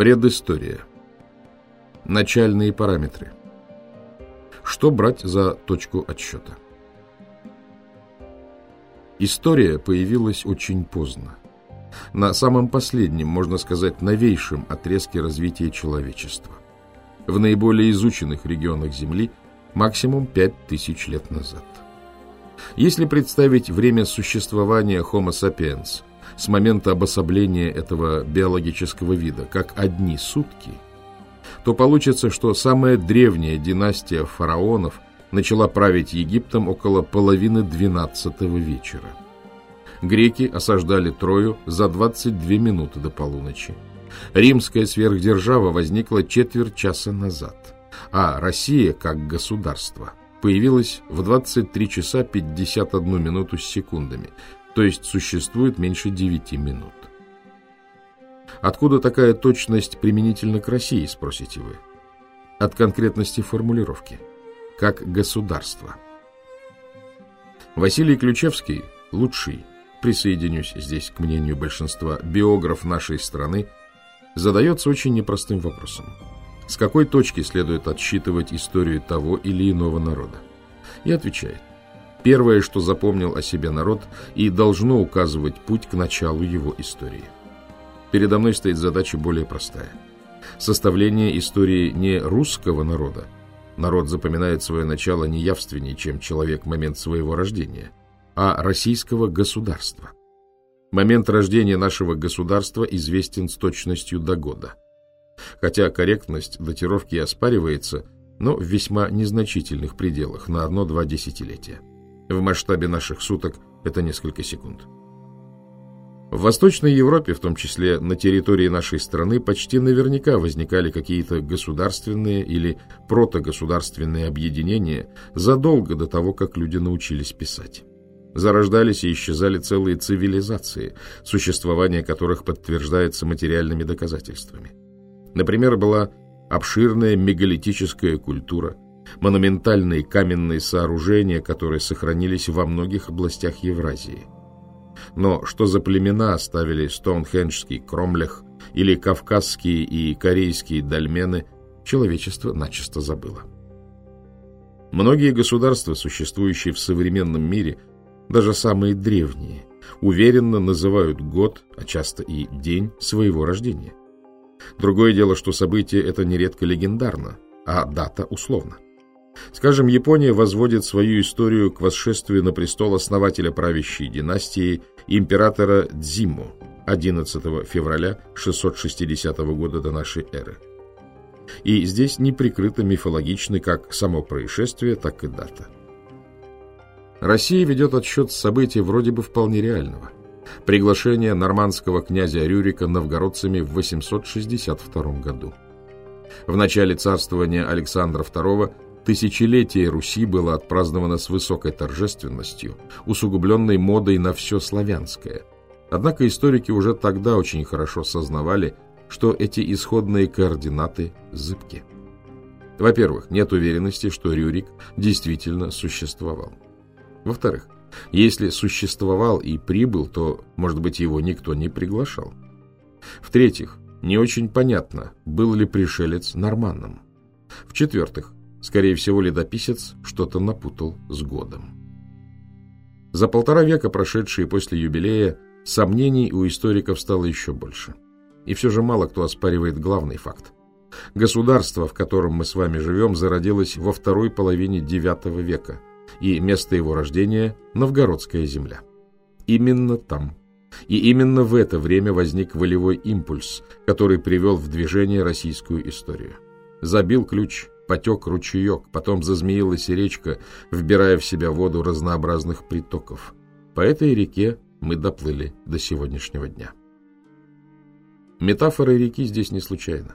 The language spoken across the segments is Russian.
Предыстория. Начальные параметры. Что брать за точку отсчета? История появилась очень поздно. На самом последнем, можно сказать, новейшем отрезке развития человечества. В наиболее изученных регионах Земли максимум 5000 лет назад. Если представить время существования Homo sapiens с момента обособления этого биологического вида как одни сутки, то получится, что самая древняя династия фараонов начала править Египтом около половины XII вечера. Греки осаждали Трою за 22 минуты до полуночи. Римская сверхдержава возникла четверть часа назад, а Россия, как государство, появилась в 23 часа 51 минуту с секундами, то есть существует меньше 9 минут. Откуда такая точность применительно к России, спросите вы? От конкретности формулировки. Как государство. Василий Ключевский, лучший, присоединюсь здесь к мнению большинства, биограф нашей страны, задается очень непростым вопросом. С какой точки следует отсчитывать историю того или иного народа? И отвечает. Первое, что запомнил о себе народ, и должно указывать путь к началу его истории. Передо мной стоит задача более простая. Составление истории не русского народа. Народ запоминает свое начало не явственнее, чем человек момент своего рождения, а российского государства. Момент рождения нашего государства известен с точностью до года. Хотя корректность датировки оспаривается, но в весьма незначительных пределах на одно-два десятилетия. В масштабе наших суток это несколько секунд. В Восточной Европе, в том числе на территории нашей страны, почти наверняка возникали какие-то государственные или протогосударственные объединения задолго до того, как люди научились писать. Зарождались и исчезали целые цивилизации, существование которых подтверждается материальными доказательствами. Например, была обширная мегалитическая культура, монументальные каменные сооружения, которые сохранились во многих областях Евразии. Но что за племена оставили Стоунхенджский Кромлях или кавказские и корейские дольмены, человечество начисто забыло. Многие государства, существующие в современном мире, даже самые древние, уверенно называют год, а часто и день своего рождения. Другое дело, что событие это нередко легендарно, а дата условна. Скажем, Япония возводит свою историю к восшествию на престол основателя правящей династии императора Дзиму 11 февраля 660 года до нашей эры. И здесь не прикрыто мифологичны как само происшествие, так и дата. Россия ведет отсчет событий вроде бы вполне реального. Приглашение нормандского князя Рюрика новгородцами в 862 году. В начале царствования Александра II Тысячелетие Руси было отпраздновано с высокой торжественностью, усугубленной модой на все славянское. Однако историки уже тогда очень хорошо сознавали, что эти исходные координаты зыбки. Во-первых, нет уверенности, что Рюрик действительно существовал. Во-вторых, если существовал и прибыл, то, может быть, его никто не приглашал. В-третьих, не очень понятно, был ли пришелец норманном. В-четвертых, Скорее всего, летописец что-то напутал с годом. За полтора века, прошедшие после юбилея, сомнений у историков стало еще больше. И все же мало кто оспаривает главный факт. Государство, в котором мы с вами живем, зародилось во второй половине IX века, и место его рождения – Новгородская земля. Именно там. И именно в это время возник волевой импульс, который привел в движение российскую историю. Забил ключ – потек ручеек, потом зазмеилась речка, вбирая в себя воду разнообразных притоков. По этой реке мы доплыли до сегодняшнего дня. Метафора реки здесь не случайна.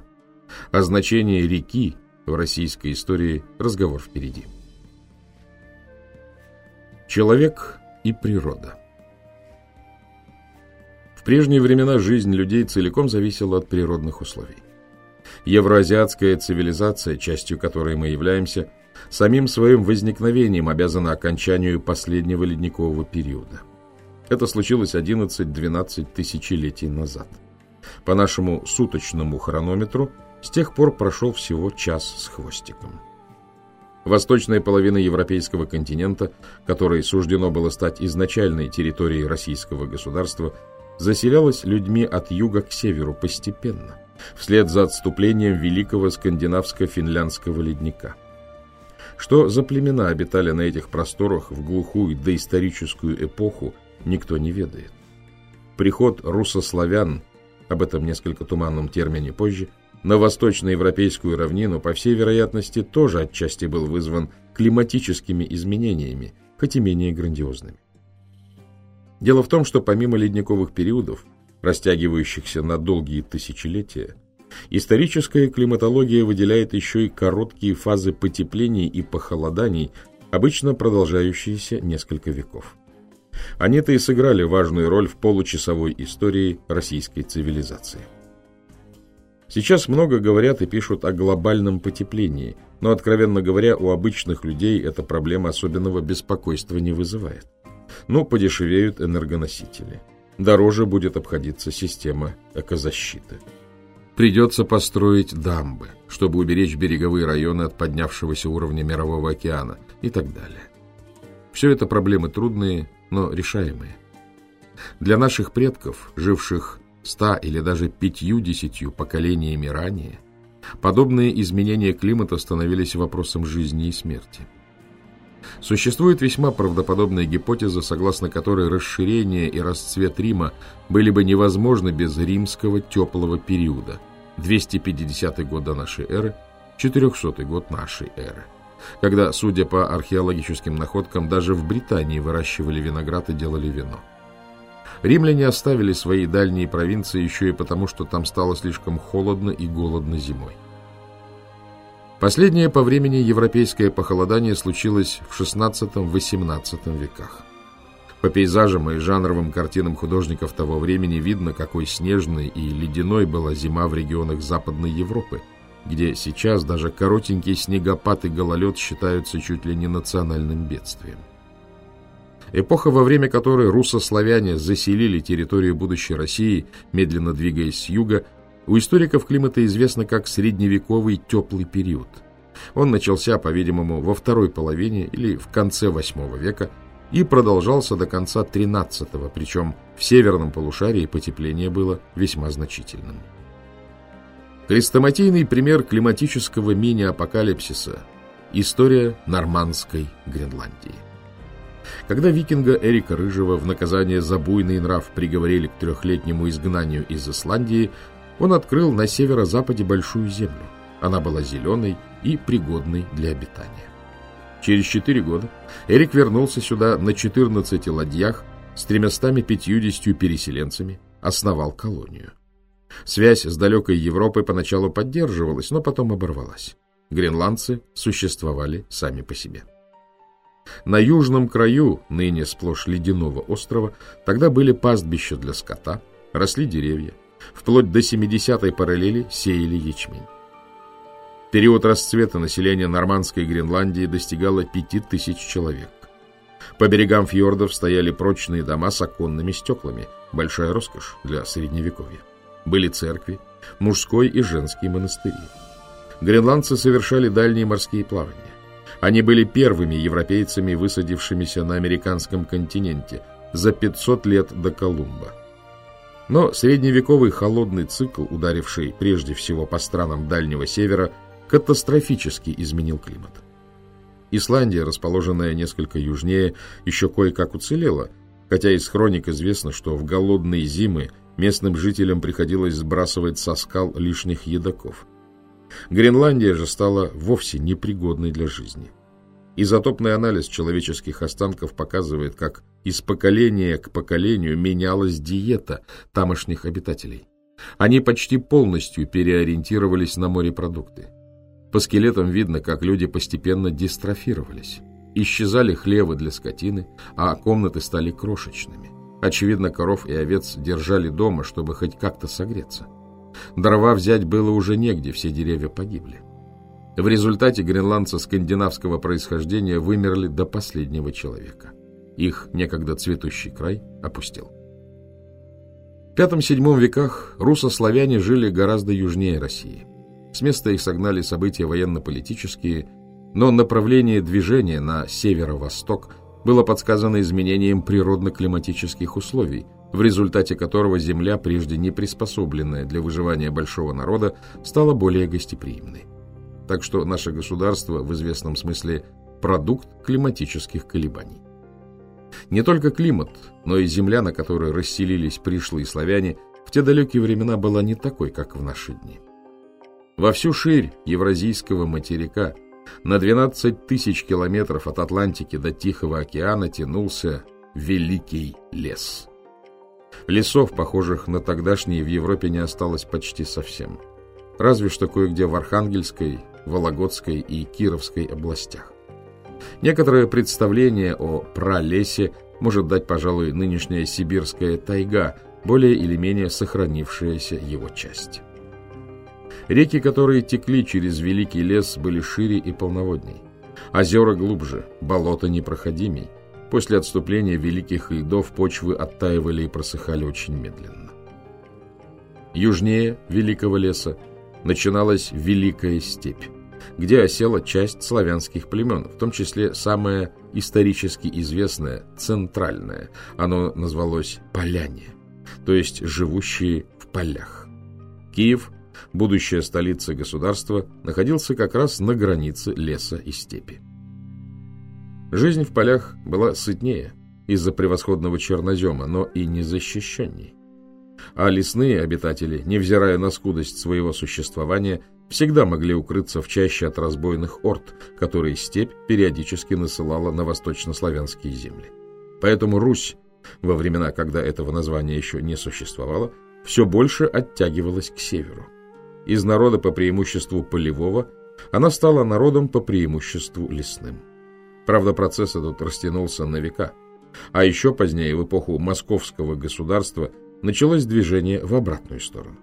О значении реки в российской истории разговор впереди. Человек и природа В прежние времена жизнь людей целиком зависела от природных условий. Евроазиатская цивилизация, частью которой мы являемся, самим своим возникновением обязана окончанию последнего ледникового периода. Это случилось 11-12 тысячелетий назад. По нашему суточному хронометру с тех пор прошел всего час с хвостиком. Восточная половина европейского континента, которой суждено было стать изначальной территорией российского государства, заселялась людьми от юга к северу постепенно, вслед за отступлением великого скандинавско-финляндского ледника. Что за племена обитали на этих просторах в глухую доисторическую эпоху, никто не ведает. Приход русославян, об этом несколько туманном термине позже, на восточноевропейскую равнину, по всей вероятности, тоже отчасти был вызван климатическими изменениями, хоть и менее грандиозными. Дело в том, что помимо ледниковых периодов, растягивающихся на долгие тысячелетия, историческая климатология выделяет еще и короткие фазы потеплений и похолоданий, обычно продолжающиеся несколько веков. Они-то и сыграли важную роль в получасовой истории российской цивилизации. Сейчас много говорят и пишут о глобальном потеплении, но, откровенно говоря, у обычных людей эта проблема особенного беспокойства не вызывает. Но подешевеют энергоносители. Дороже будет обходиться система экозащиты. Придется построить дамбы, чтобы уберечь береговые районы от поднявшегося уровня Мирового океана и так далее. Все это проблемы трудные, но решаемые. Для наших предков, живших ста или даже пятью-десятью поколениями ранее, подобные изменения климата становились вопросом жизни и смерти. Существует весьма правдоподобная гипотеза, согласно которой расширение и расцвет Рима были бы невозможны без римского теплого периода 250 год до нашей эры, 400 год нашей эры, когда, судя по археологическим находкам, даже в Британии выращивали виноград и делали вино. Римляне оставили свои дальние провинции еще и потому, что там стало слишком холодно и голодно зимой. Последнее по времени европейское похолодание случилось в XVI-XVIII веках. По пейзажам и жанровым картинам художников того времени видно, какой снежной и ледяной была зима в регионах Западной Европы, где сейчас даже коротенький снегопад и гололед считаются чуть ли не национальным бедствием. Эпоха, во время которой русославяне заселили территорию будущей России, медленно двигаясь с юга, у историков климата известна как средневековый теплый период. Он начался, по-видимому, во второй половине или в конце VIII века и продолжался до конца XIII, причем в северном полушарии потепление было весьма значительным. Крестоматийный пример климатического мини-апокалипсиса – история нормандской Гренландии. Когда викинга Эрика Рыжего в наказание за буйный нрав приговорили к трехлетнему изгнанию из Исландии, он открыл на северо-западе большую землю. Она была зеленой и пригодной для обитания. Через четыре года Эрик вернулся сюда на 14 ладьях с 350 переселенцами, основал колонию. Связь с далекой Европой поначалу поддерживалась, но потом оборвалась. Гренландцы существовали сами по себе. На южном краю, ныне сплошь ледяного острова, тогда были пастбища для скота, росли деревья. Вплоть до 70-й параллели сеяли ячмень. Период расцвета населения нормандской Гренландии достигало 5000 человек. По берегам фьордов стояли прочные дома с оконными стеклами, большая роскошь для средневековья. Были церкви, мужской и женский монастыри. Гренландцы совершали дальние морские плавания. Они были первыми европейцами, высадившимися на американском континенте за 500 лет до Колумба. Но средневековый холодный цикл, ударивший прежде всего по странам Дальнего Севера, катастрофически изменил климат. Исландия, расположенная несколько южнее, еще кое-как уцелела, хотя из хроник известно, что в голодные зимы местным жителям приходилось сбрасывать со скал лишних едоков. Гренландия же стала вовсе непригодной для жизни. Изотопный анализ человеческих останков показывает, как из поколения к поколению менялась диета тамошних обитателей. Они почти полностью переориентировались на морепродукты. По скелетам видно, как люди постепенно дистрофировались. Исчезали хлевы для скотины, а комнаты стали крошечными. Очевидно, коров и овец держали дома, чтобы хоть как-то согреться. Дрова взять было уже негде, все деревья погибли. В результате гренландцы скандинавского происхождения вымерли до последнего человека. Их некогда цветущий край опустел. В V-VII веках русославяне жили гораздо южнее России. С места их согнали события военно-политические, но направление движения на северо-восток было подсказано изменением природно-климатических условий, в результате которого земля, прежде не приспособленная для выживания большого народа, стала более гостеприимной. Так что наше государство в известном смысле продукт климатических колебаний. Не только климат, но и земля, на которой расселились пришлые славяне, в те далекие времена была не такой, как в наши дни. Во всю ширь евразийского материка на 12 тысяч километров от Атлантики до Тихого океана тянулся Великий лес. Лесов, похожих на тогдашние, в Европе не осталось почти совсем. Разве что кое-где в Архангельской, Вологодской и Кировской областях. Некоторое представление о пролесе может дать, пожалуй, нынешняя сибирская тайга, более или менее сохранившаяся его часть. Реки, которые текли через Великий лес, были шире и полноводней. Озера глубже, болота непроходимей. После отступления великих льдов почвы оттаивали и просыхали очень медленно. Южнее Великого леса начиналась Великая степь где осела часть славянских племен, в том числе самое исторически известное, центральное. Оно назвалось Поляне, то есть живущие в полях. Киев, будущая столица государства, находился как раз на границе леса и степи. Жизнь в полях была сытнее из-за превосходного чернозема, но и незащищенней. А лесные обитатели, невзирая на скудость своего существования, всегда могли укрыться в чаще от разбойных орд, которые степь периодически насылала на восточнославянские земли. Поэтому Русь, во времена, когда этого названия еще не существовало, все больше оттягивалась к северу. Из народа по преимуществу полевого она стала народом по преимуществу лесным. Правда, процесс этот растянулся на века. А еще позднее, в эпоху московского государства, началось движение в обратную сторону.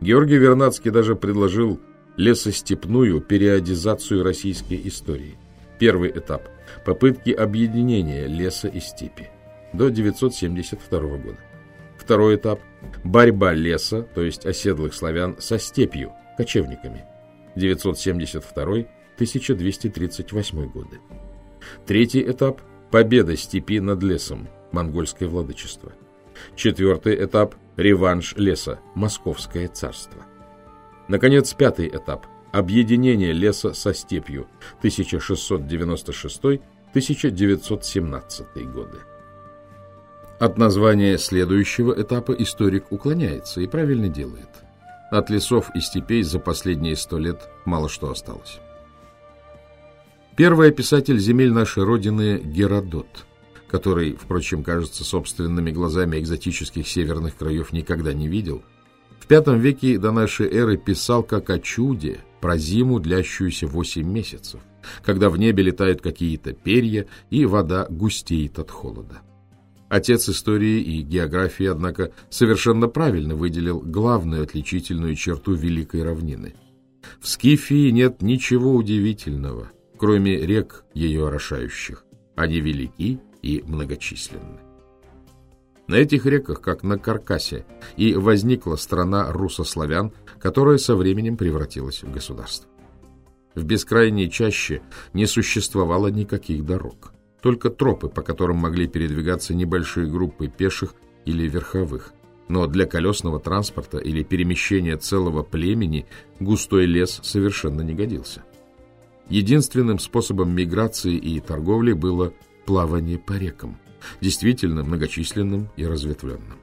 Георгий Вернадский даже предложил лесостепную периодизацию российской истории. Первый этап – попытки объединения леса и степи до 972 года. Второй этап – борьба леса, то есть оседлых славян, со степью, кочевниками, 972-1238 годы. Третий этап – победа степи над лесом, монгольское владычество. Четвертый этап – реванш леса, Московское царство. Наконец, пятый этап – объединение леса со степью, 1696-1917 годы. От названия следующего этапа историк уклоняется и правильно делает. От лесов и степей за последние сто лет мало что осталось. Первый описатель земель нашей Родины – Геродот – который, впрочем, кажется, собственными глазами экзотических северных краев никогда не видел, в V веке до нашей эры писал как о чуде про зиму, длящуюся 8 месяцев, когда в небе летают какие-то перья и вода густеет от холода. Отец истории и географии, однако, совершенно правильно выделил главную отличительную черту Великой равнины. В Скифии нет ничего удивительного, кроме рек ее орошающих. Они велики и многочисленны. На этих реках, как на каркасе, и возникла страна русославян, которая со временем превратилась в государство. В бескрайней чаще не существовало никаких дорог, только тропы, по которым могли передвигаться небольшие группы пеших или верховых. Но для колесного транспорта или перемещения целого племени густой лес совершенно не годился. Единственным способом миграции и торговли было плавание по рекам, действительно многочисленным и разветвленным.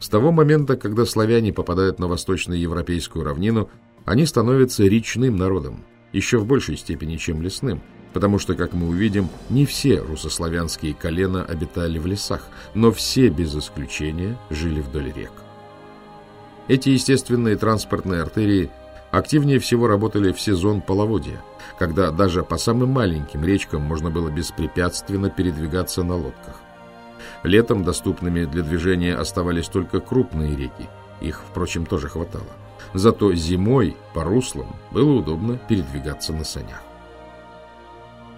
С того момента, когда славяне попадают на восточноевропейскую равнину, они становятся речным народом, еще в большей степени, чем лесным, потому что, как мы увидим, не все русославянские колена обитали в лесах, но все без исключения жили вдоль рек. Эти естественные транспортные артерии активнее всего работали в сезон половодья – когда даже по самым маленьким речкам можно было беспрепятственно передвигаться на лодках. Летом доступными для движения оставались только крупные реки, их, впрочем, тоже хватало. Зато зимой по руслам было удобно передвигаться на санях.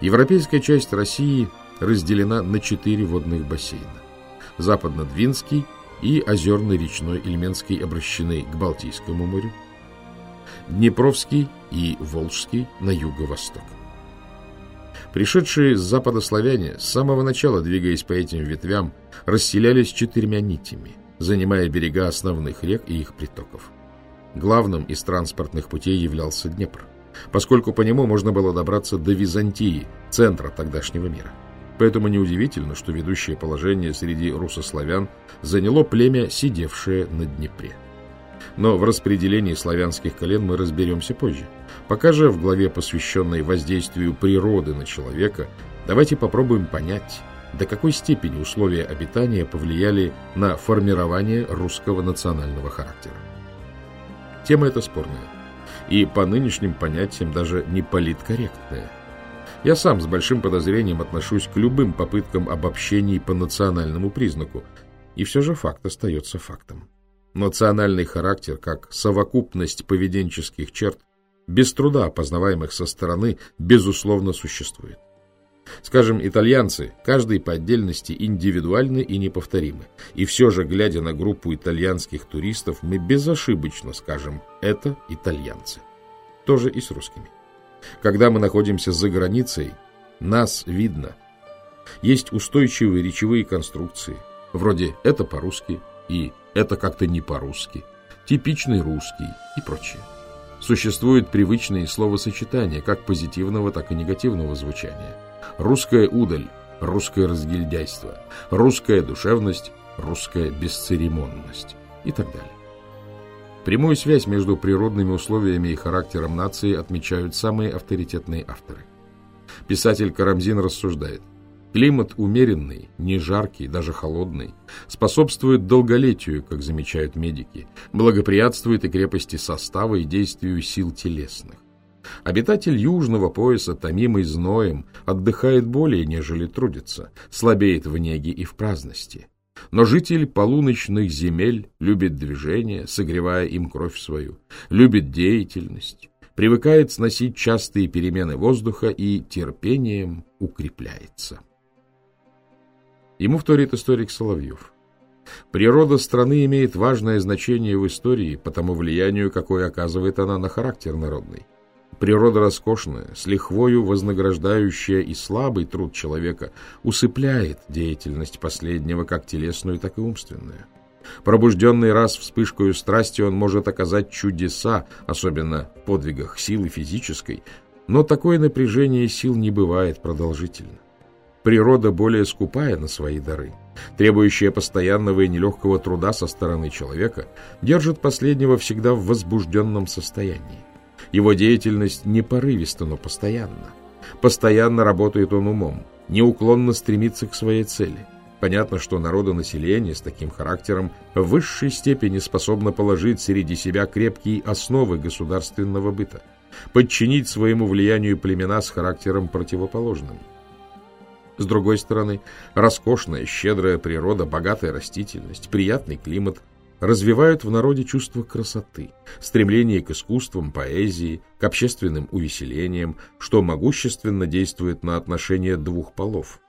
Европейская часть России разделена на четыре водных бассейна. Западно-Двинский, и озерный речной Ильменский обращены к Балтийскому морю, Днепровский и Волжский на юго-восток. Пришедшие с запада славяне с самого начала, двигаясь по этим ветвям, расселялись четырьмя нитями, занимая берега основных рек и их притоков. Главным из транспортных путей являлся Днепр, поскольку по нему можно было добраться до Византии, центра тогдашнего мира. Поэтому неудивительно, что ведущее положение среди русославян заняло племя, сидевшее на Днепре. Но в распределении славянских колен мы разберемся позже. Пока же в главе, посвященной воздействию природы на человека, давайте попробуем понять, до какой степени условия обитания повлияли на формирование русского национального характера. Тема эта спорная и по нынешним понятиям даже не политкорректная. Я сам с большим подозрением отношусь к любым попыткам обобщений по национальному признаку, и все же факт остается фактом. Национальный характер, как совокупность поведенческих черт, без труда опознаваемых со стороны, безусловно существует. Скажем, итальянцы, каждый по отдельности индивидуальны и неповторимы. И все же, глядя на группу итальянских туристов, мы безошибочно скажем «это итальянцы». Тоже и с русскими. Когда мы находимся за границей, нас видно. Есть устойчивые речевые конструкции, вроде «это по-русски» и это как-то не по-русски, типичный русский и прочее. Существуют привычные словосочетания как позитивного, так и негативного звучания. Русская удаль, русское разгильдяйство, русская душевность, русская бесцеремонность и так далее. Прямую связь между природными условиями и характером нации отмечают самые авторитетные авторы. Писатель Карамзин рассуждает – Климат умеренный, не жаркий, даже холодный, способствует долголетию, как замечают медики, благоприятствует и крепости состава и действию сил телесных. Обитатель южного пояса, томимый зноем, отдыхает более, нежели трудится, слабеет в неге и в праздности. Но житель полуночных земель любит движение, согревая им кровь свою, любит деятельность, привыкает сносить частые перемены воздуха и терпением укрепляется. Ему вторит историк Соловьев. Природа страны имеет важное значение в истории по тому влиянию, какое оказывает она на характер народный. Природа роскошная, с лихвою вознаграждающая и слабый труд человека, усыпляет деятельность последнего как телесную, так и умственную. Пробужденный раз вспышкою страсти, он может оказать чудеса, особенно в подвигах силы физической, но такое напряжение сил не бывает продолжительно. Природа более скупая на свои дары, требующая постоянного и нелегкого труда со стороны человека, держит последнего всегда в возбужденном состоянии. Его деятельность не порывиста, но постоянно. Постоянно работает он умом, неуклонно стремится к своей цели. Понятно, что народонаселение с таким характером в высшей степени способно положить среди себя крепкие основы государственного быта, подчинить своему влиянию племена с характером противоположным. С другой стороны, роскошная, щедрая природа, богатая растительность, приятный климат развивают в народе чувство красоты, стремление к искусствам, поэзии, к общественным увеселениям, что могущественно действует на отношения двух полов.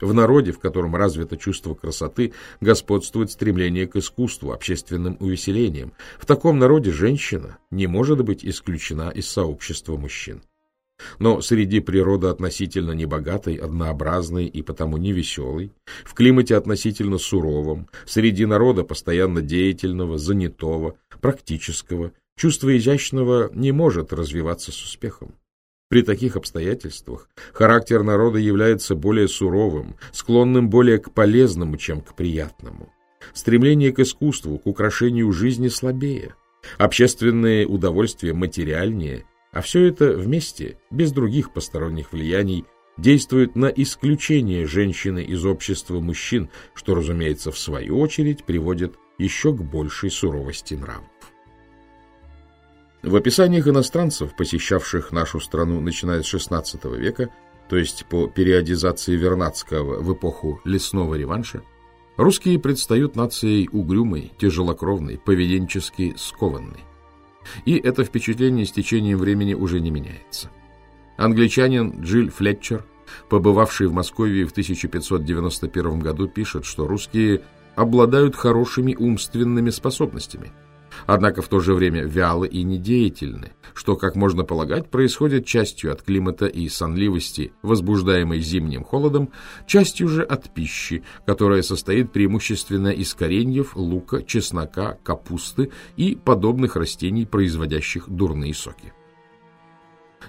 В народе, в котором развито чувство красоты, господствует стремление к искусству, общественным увеселениям. В таком народе женщина не может быть исключена из сообщества мужчин. Но среди природы относительно небогатой, однообразной и потому невеселой, в климате относительно суровом, среди народа постоянно деятельного, занятого, практического, чувство изящного не может развиваться с успехом. При таких обстоятельствах характер народа является более суровым, склонным более к полезному, чем к приятному. Стремление к искусству, к украшению жизни слабее. Общественные удовольствия материальнее а все это вместе, без других посторонних влияний, действует на исключение женщины из общества мужчин, что, разумеется, в свою очередь приводит еще к большей суровости нравов. В описаниях иностранцев, посещавших нашу страну начиная с XVI века, то есть по периодизации Вернадского в эпоху лесного реванша, русские предстают нацией угрюмой, тяжелокровной, поведенчески скованной. И это впечатление с течением времени уже не меняется. Англичанин Джилл Флетчер, побывавший в Москве в 1591 году, пишет, что русские обладают хорошими умственными способностями – однако в то же время вялы и недеятельны, что, как можно полагать, происходит частью от климата и сонливости, возбуждаемой зимним холодом, частью же от пищи, которая состоит преимущественно из кореньев, лука, чеснока, капусты и подобных растений, производящих дурные соки.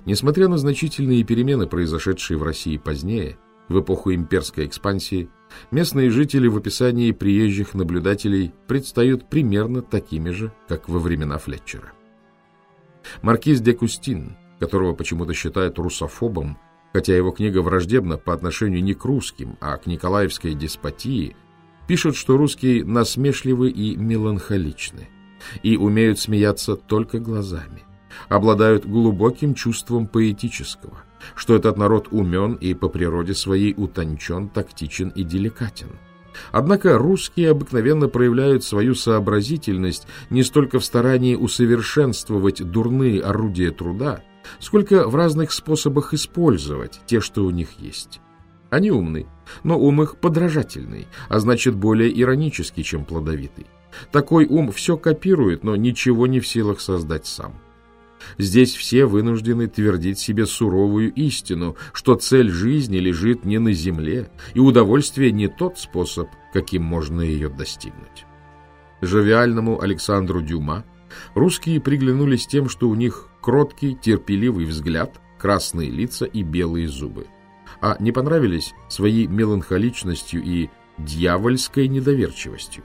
Несмотря на значительные перемены, произошедшие в России позднее, в эпоху имперской экспансии, местные жители в описании приезжих наблюдателей предстают примерно такими же, как во времена Флетчера. Маркиз де Кустин, которого почему-то считают русофобом, хотя его книга враждебна по отношению не к русским, а к николаевской деспотии, пишет, что русские насмешливы и меланхоличны, и умеют смеяться только глазами, обладают глубоким чувством поэтического, что этот народ умен и по природе своей утончен, тактичен и деликатен. Однако русские обыкновенно проявляют свою сообразительность не столько в старании усовершенствовать дурные орудия труда, сколько в разных способах использовать те, что у них есть. Они умны, но ум их подражательный, а значит более иронический, чем плодовитый. Такой ум все копирует, но ничего не в силах создать сам. Здесь все вынуждены твердить себе суровую истину, что цель жизни лежит не на земле, и удовольствие не тот способ, каким можно ее достигнуть. Жавиальному Александру Дюма русские приглянулись тем, что у них кроткий, терпеливый взгляд, красные лица и белые зубы, а не понравились своей меланхоличностью и дьявольской недоверчивостью.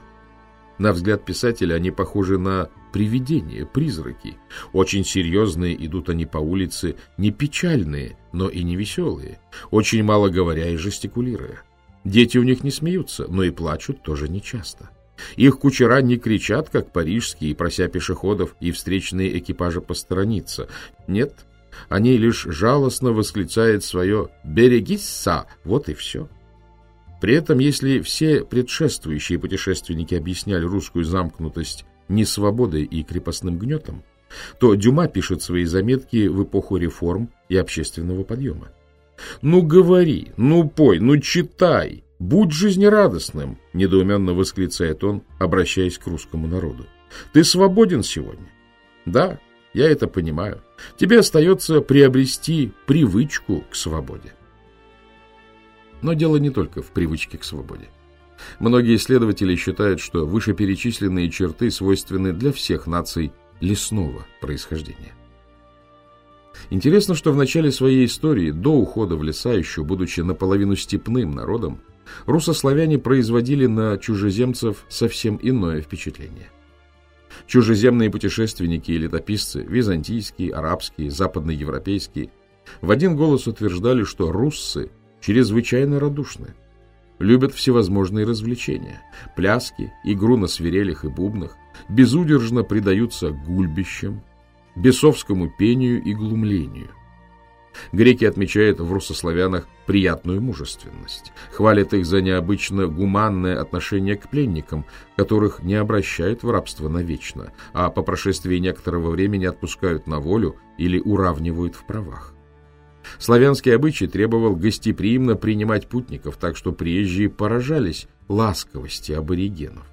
На взгляд писателя они похожи на привидения, призраки. Очень серьезные идут они по улице, не печальные, но и не веселые, очень мало говоря и жестикулируя. Дети у них не смеются, но и плачут тоже нечасто. Их кучера не кричат, как парижские, прося пешеходов и встречные экипажи посторониться. Нет, они лишь жалостно восклицают свое «берегись, вот и все. При этом, если все предшествующие путешественники объясняли русскую замкнутость несвободой и крепостным гнетом, то Дюма пишет свои заметки в эпоху реформ и общественного подъема. «Ну говори, ну пой, ну читай, будь жизнерадостным!» – недоуменно восклицает он, обращаясь к русскому народу. «Ты свободен сегодня?» «Да, я это понимаю. Тебе остается приобрести привычку к свободе». Но дело не только в привычке к свободе. Многие исследователи считают, что вышеперечисленные черты свойственны для всех наций лесного происхождения. Интересно, что в начале своей истории, до ухода в леса, еще будучи наполовину степным народом, русославяне производили на чужеземцев совсем иное впечатление. Чужеземные путешественники и летописцы, византийские, арабские, западноевропейские, в один голос утверждали, что руссы – чрезвычайно радушны. Любят всевозможные развлечения, пляски, игру на свирелях и бубнах, безудержно предаются гульбищам, бесовскому пению и глумлению. Греки отмечают в русославянах приятную мужественность, хвалят их за необычно гуманное отношение к пленникам, которых не обращают в рабство навечно, а по прошествии некоторого времени отпускают на волю или уравнивают в правах. Славянский обычай требовал гостеприимно принимать путников, так что приезжие поражались ласковости аборигенов.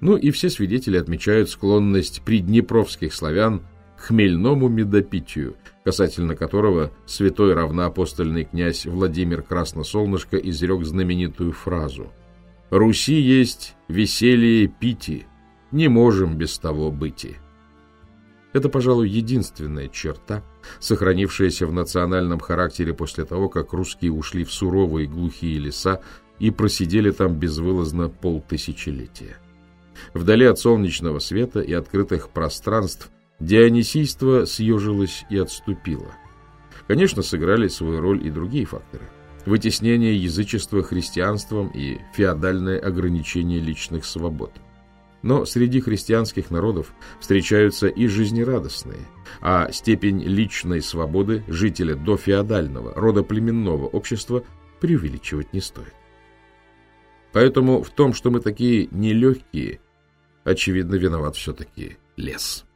Ну и все свидетели отмечают склонность приднепровских славян к хмельному медопитию, касательно которого святой равноапостольный князь Владимир Красносолнышко изрек знаменитую фразу «Руси есть веселье пити, не можем без того быти». Это, пожалуй, единственная черта, сохранившаяся в национальном характере после того, как русские ушли в суровые глухие леса и просидели там безвылазно полтысячелетия. Вдали от солнечного света и открытых пространств дионисийство съежилось и отступило. Конечно, сыграли свою роль и другие факторы. Вытеснение язычества христианством и феодальное ограничение личных свобод – но среди христианских народов встречаются и жизнерадостные, а степень личной свободы жителя дофеодального, родоплеменного общества преувеличивать не стоит. Поэтому в том, что мы такие нелегкие, очевидно, виноват все-таки лес.